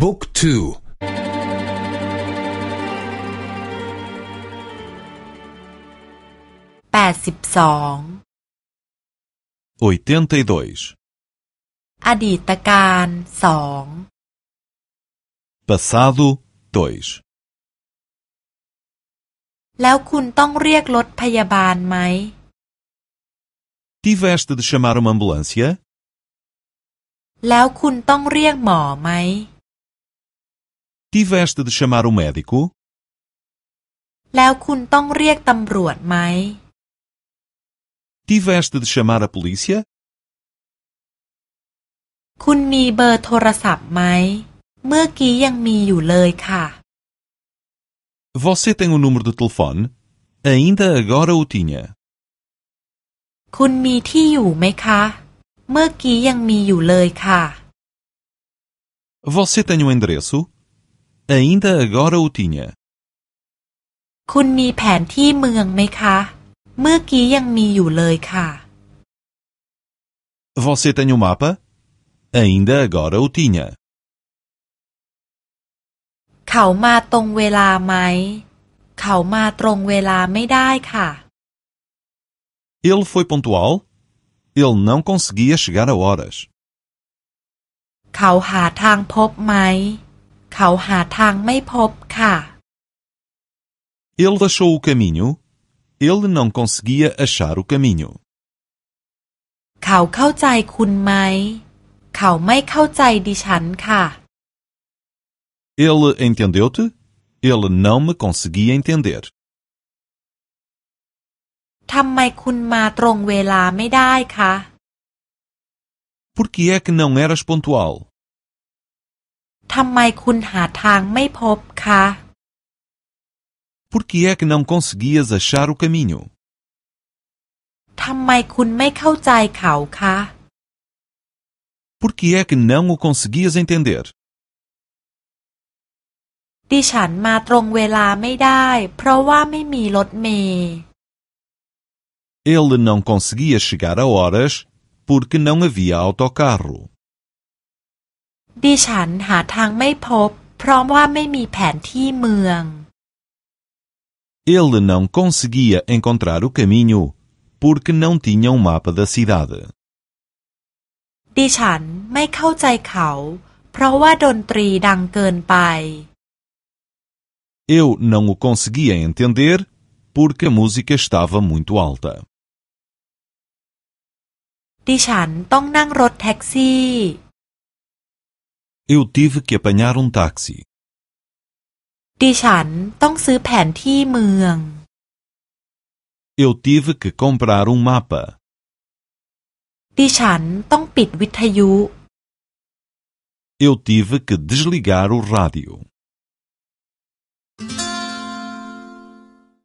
บุ๊กทูแปดสิบสองอดีตการสอง passado dois แล้วคุณต้องเรียกรถพยาบาลไหม tiveste de chamar uma ambulância แล้วคุณต้องเรียกหมอไหม Tiveste de chamar o médico? Tiveste de chamar a polícia? Você tem o número de telefone? Ainda agora o tinha. Você tem o endereço? Ainda agora o tinha. คุณมีแผนที่เมืองไหมคะ Você tem o um mapa? Ainda agora o tinha. เขามาตรงเวลาไหม เขามาตรงเวลาไม่ได้ค่ะ Ele foi pontual? Ele não conseguia chegar a horas. เขาหาทางพบไหมเขาหาทางไม่พบค่ะ Ele achou o caminho. Ele não conseguia achar o caminho. เขาเข้าใจคุณไหม เขาไม่เข้าใจดิฉันค่ะ Ele entendeu-te? Ele não me conseguia entender. ทำไมคุณมาตรงเวลาไม่ได้คะ Por que é que não eras pontual? ทำไมคุณหาทางไม่พบคะ Por que é que não conseguias achar o caminho? ทำไมคุณไม่เข้าใจเขาคะ Por que é que não o conseguias entender? ดิฉันมาตรงเวลาไม่ได้เพราะว่าไม่มีรถเมล์ Ele não conseguia chegar a horas porque não havia autocarro. ดิฉันหาทางไม่พบเพราะว่าไม่มีแผนที่เมือง Ele não conseguia encontrar o caminho porque não tinha um mapa da cidade. ดิฉันไม่เข้าใจเขาเพราะว่าดนตรีดังเกินไป Eu não o conseguia entender porque a música estava muito alta. ดิฉันต้องนั่งรถแท็กซี่ Eu tive que apanhar um táxi. ดิฉันต้องซื้อแผนที่เมือง Eu tive que comprar um mapa. ดิฉันต้องปิดวิทยุ Eu tive que desligar o rádio.